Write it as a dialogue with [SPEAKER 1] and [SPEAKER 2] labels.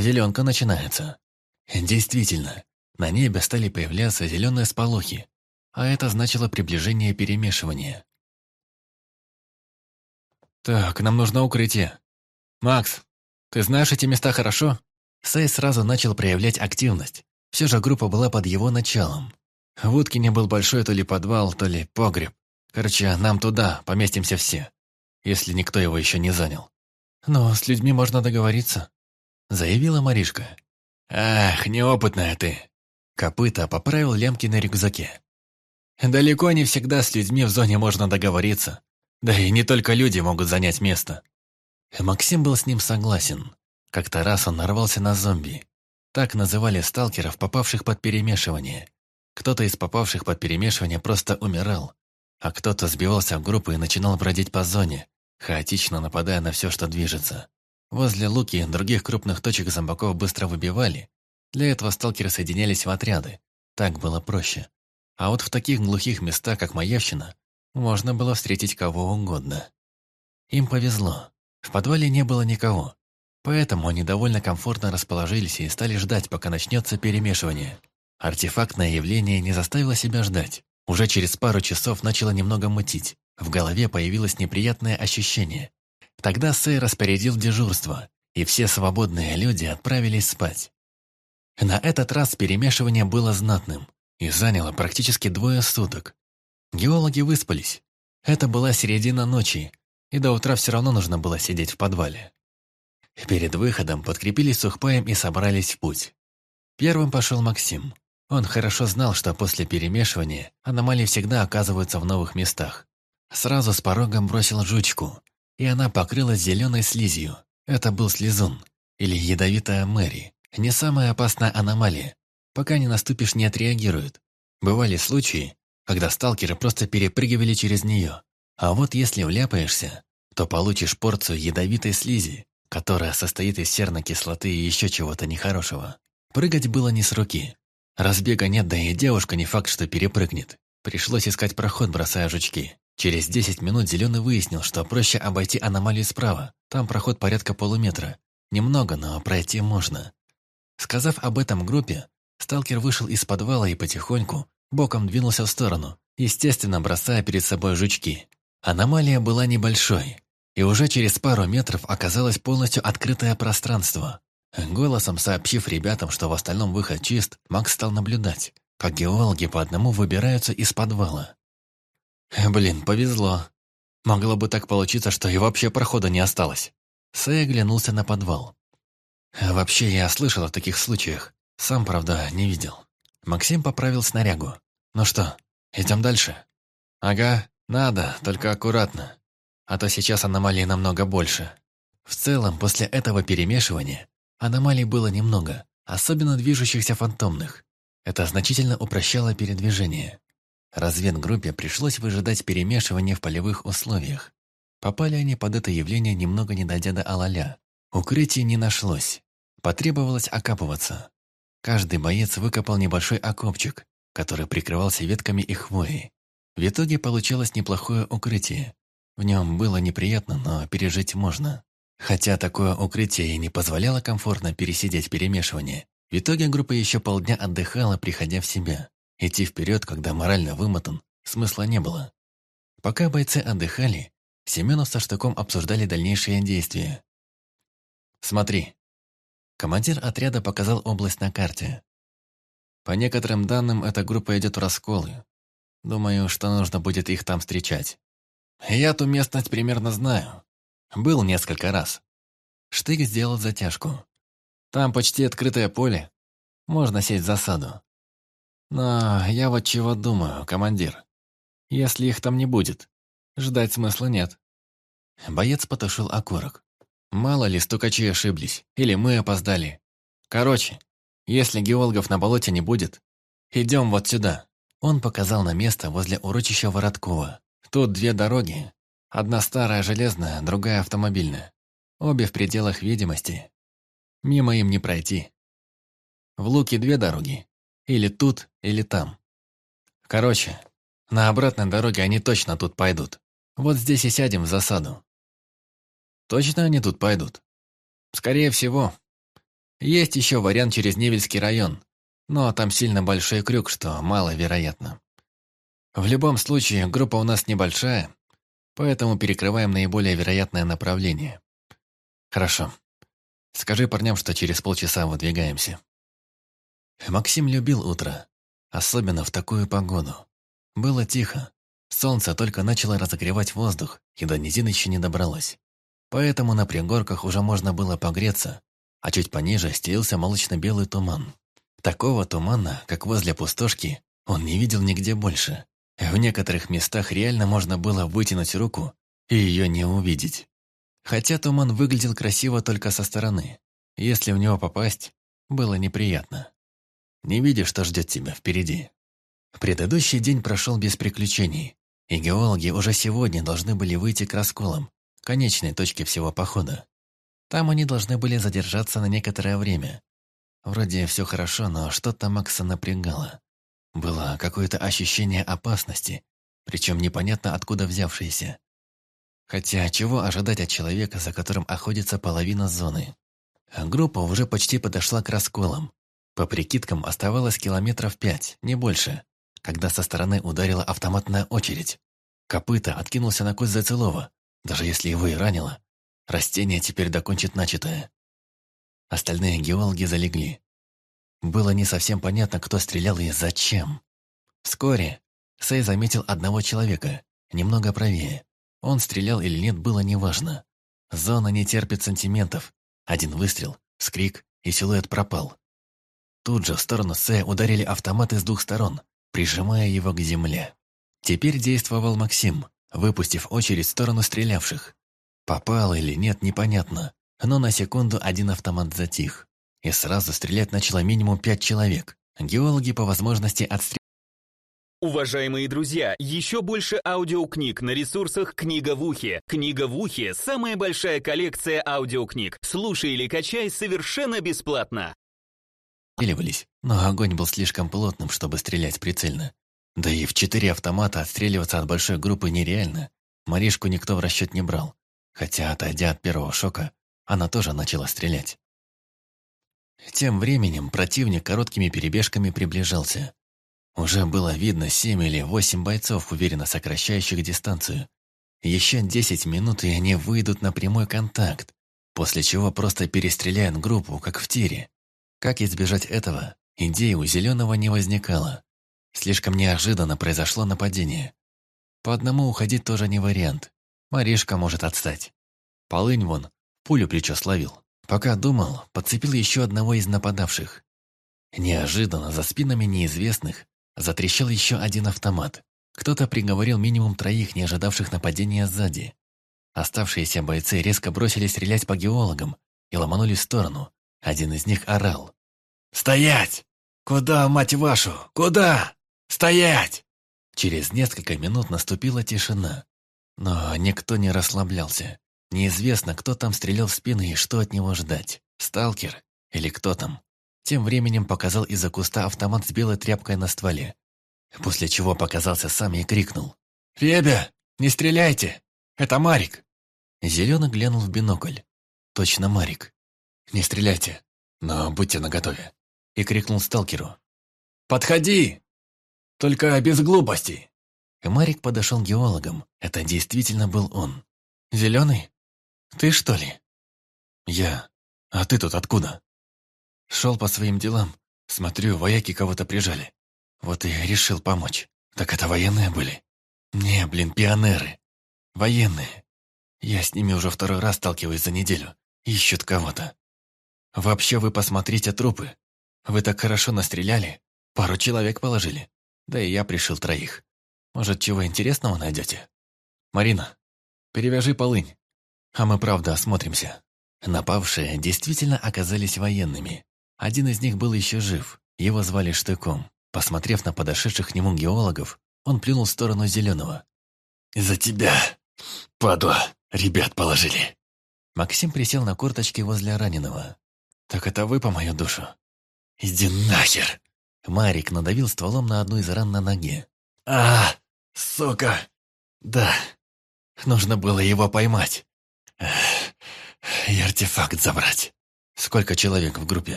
[SPEAKER 1] Зеленка начинается. Действительно, на небе стали появляться зеленые сполохи, а это значило приближение перемешивания. «Так, нам нужно укрытие. Макс, ты знаешь эти места хорошо?» Сэй сразу начал проявлять активность. Все же группа была под его началом. В Уткине был большой то ли подвал, то ли погреб. Короче, нам туда, поместимся все, если никто его еще не занял. «Но с людьми можно договориться», — заявила Маришка. «Ах, неопытная ты!» Копыта поправил лямки на рюкзаке. «Далеко не всегда с людьми в зоне можно договориться. Да и не только люди могут занять место». Максим был с ним согласен. Как-то раз он нарвался на зомби. Так называли сталкеров, попавших под перемешивание. Кто-то из попавших под перемешивание просто умирал, а кто-то сбивался в группу и начинал бродить по зоне, хаотично нападая на все, что движется. Возле Луки других крупных точек зомбаков быстро выбивали. Для этого сталкеры соединялись в отряды. Так было проще. А вот в таких глухих местах, как Маевщина, можно было встретить кого угодно. Им повезло. В подвале не было никого. Поэтому они довольно комфортно расположились и стали ждать, пока начнется перемешивание. Артефактное явление не заставило себя ждать. Уже через пару часов начало немного мутить. В голове появилось неприятное ощущение. Тогда Сэй распорядил дежурство, и все свободные люди отправились спать. На этот раз перемешивание было знатным и заняло практически двое суток. Геологи выспались. Это была середина ночи, и до утра все равно нужно было сидеть в подвале. Перед выходом подкрепились сухпаем и собрались в путь. Первым пошел Максим. Он хорошо знал, что после перемешивания аномалии всегда оказываются в новых местах. Сразу с порогом бросил жучку, и она покрылась зеленой слизью. Это был слезун, или ядовитая Мэри. Не самая опасная аномалия. Пока не наступишь, не отреагирует. Бывали случаи, когда сталкеры просто перепрыгивали через нее. А вот если вляпаешься, то получишь порцию ядовитой слизи, которая состоит из серной кислоты и еще чего-то нехорошего. Прыгать было не с руки. Разбега нет, да и девушка не факт, что перепрыгнет. Пришлось искать проход, бросая жучки. Через 10 минут Зеленый выяснил, что проще обойти аномалию справа. Там проход порядка полуметра. Немного, но пройти можно. Сказав об этом группе, сталкер вышел из подвала и потихоньку боком двинулся в сторону, естественно, бросая перед собой жучки. Аномалия была небольшой, и уже через пару метров оказалось полностью открытое пространство. Голосом сообщив ребятам, что в остальном выход чист, Макс стал наблюдать, как геологи по одному выбираются из подвала. Блин, повезло. Могло бы так получиться, что и вообще прохода не осталось. Сэй оглянулся на подвал. Вообще, я слышал о таких случаях. Сам, правда, не видел. Максим поправил снарягу. Ну что, идем дальше? Ага, надо, только аккуратно. А то сейчас аномалий намного больше. В целом, после этого перемешивания аномалий было немного, особенно движущихся фантомных. Это значительно упрощало передвижение. Разведгруппе пришлось выжидать перемешивания в полевых условиях. Попали они под это явление, немного не дойдя до Алаля. Укрытий не нашлось. Потребовалось окапываться. Каждый боец выкопал небольшой окопчик, который прикрывался ветками и хвоей. В итоге получилось неплохое укрытие. В нем было неприятно, но пережить можно. Хотя такое укрытие и не позволяло комфортно пересидеть перемешивание, в итоге группа еще полдня отдыхала, приходя в себя. Идти вперед, когда морально вымотан, смысла не было. Пока бойцы отдыхали, Семенов со Штыком обсуждали дальнейшие действия. «Смотри». Командир отряда показал область на карте. По некоторым данным, эта группа идет в расколы. Думаю, что нужно будет их там встречать. Я ту местность примерно знаю. Был несколько раз. Штык сделал затяжку. Там почти открытое поле. Можно сесть в засаду. Но я вот чего думаю, командир. Если их там не будет, ждать смысла нет. Боец потушил окурок. Мало ли, стукачи ошиблись, или мы опоздали. Короче, если геологов на болоте не будет, идем вот сюда. Он показал на место возле урочища Вороткова. Тут две дороги. Одна старая железная, другая автомобильная. Обе в пределах видимости. Мимо им не пройти. В Луке две дороги. Или тут, или там. Короче, на обратной дороге они точно тут пойдут. Вот здесь и сядем в засаду. Точно они тут пойдут? Скорее всего. Есть еще вариант через Невельский район, но там сильно большой крюк, что маловероятно. В любом случае, группа у нас небольшая, поэтому перекрываем наиболее вероятное направление. Хорошо. Скажи парням, что через полчаса выдвигаемся. Максим любил утро, особенно в такую погоду. Было тихо. Солнце только начало разогревать воздух, и до низины еще не добралось. Поэтому на пригорках уже можно было погреться, а чуть пониже стелился молочно-белый туман. Такого тумана, как возле пустошки, он не видел нигде больше. В некоторых местах реально можно было вытянуть руку и ее не увидеть. Хотя туман выглядел красиво только со стороны. Если в него попасть, было неприятно. Не видишь, что ждет тебя впереди. Предыдущий день прошел без приключений, и геологи уже сегодня должны были выйти к расколам, конечной точке всего похода. Там они должны были задержаться на некоторое время. Вроде все хорошо, но что-то Макса напрягало. Было какое-то ощущение опасности, причем непонятно откуда взявшееся. Хотя чего ожидать от человека, за которым охотится половина зоны? Группа уже почти подошла к расколам. По прикидкам оставалось километров пять, не больше, когда со стороны ударила автоматная очередь. Копыта откинулся на кость Зацелова. Даже если его и ранило, растение теперь докончит начатое. Остальные геологи залегли. Было не совсем понятно, кто стрелял и зачем. Вскоре Сэй заметил одного человека, немного правее. Он стрелял или нет, было неважно. Зона не терпит сантиментов. Один выстрел, скрик, и силуэт пропал. Тут же в сторону Сэя ударили автоматы с двух сторон, прижимая его к земле. Теперь действовал Максим, выпустив очередь в сторону стрелявших. Попал или нет, непонятно, но на секунду один автомат затих. И сразу стрелять начало минимум пять человек. Геологи по возможности отстреляли.
[SPEAKER 2] Уважаемые друзья, еще больше аудиокниг на ресурсах «Книга в ухе». «Книга в ухе» — самая большая коллекция аудиокниг. Слушай или качай совершенно бесплатно.
[SPEAKER 1] Стреливались, но огонь был слишком плотным, чтобы стрелять прицельно. Да и в четыре автомата отстреливаться от большой группы нереально. Маришку никто в расчет не брал. Хотя, отойдя от первого шока, она тоже начала стрелять. Тем временем противник короткими перебежками приближался. Уже было видно семь или восемь бойцов, уверенно сокращающих дистанцию. Еще десять минут, и они выйдут на прямой контакт, после чего просто перестреляют группу, как в тире. Как избежать этого, идеи у Зеленого не возникало. Слишком неожиданно произошло нападение. По одному уходить тоже не вариант. Маришка может отстать. Полынь вон, пулю плечо словил. Пока думал, подцепил еще одного из нападавших. Неожиданно за спинами неизвестных затрещал еще один автомат. Кто-то приговорил минимум троих, не ожидавших нападения сзади. Оставшиеся бойцы резко бросились стрелять по геологам и ломанули в сторону. Один из них орал. «Стоять! Куда, мать вашу? Куда? Стоять!» Через несколько минут наступила тишина. Но никто не расслаблялся. Неизвестно, кто там стрелял в спины и что от него ждать. Сталкер или кто там. Тем временем показал из-за куста автомат с белой тряпкой на стволе. После чего показался сам и крикнул. «Ребя, не стреляйте! Это Марик!» Зеленый глянул в бинокль. «Точно Марик. Не стреляйте, но будьте наготове!» И крикнул сталкеру. «Подходи! Только без глупостей!» Марик подошел к геологам. Это действительно был он. «Зеленый?» «Ты что ли?» «Я. А ты тут откуда?» «Шел по своим делам. Смотрю, вояки кого-то прижали. Вот и решил помочь. Так это военные были?» «Не, блин, пионеры. Военные. Я с ними уже второй раз сталкиваюсь за неделю. Ищут кого-то. Вообще вы посмотрите трупы. Вы так хорошо настреляли. Пару человек положили. Да и я пришил троих. Может, чего интересного найдете? Марина, перевяжи полынь. А мы правда осмотримся. Напавшие действительно оказались военными. Один из них был еще жив, его звали Штыком. Посмотрев на подошедших к нему геологов, он плюнул в сторону Зеленого. «За тебя, падла, ребят положили!» Максим присел на корточки возле раненого. «Так это вы по мою душу?» «Иди нахер!» Марик надавил стволом на одну из ран на ноге. «А, сука! Да, нужно было его поймать и артефакт забрать. Сколько человек в группе?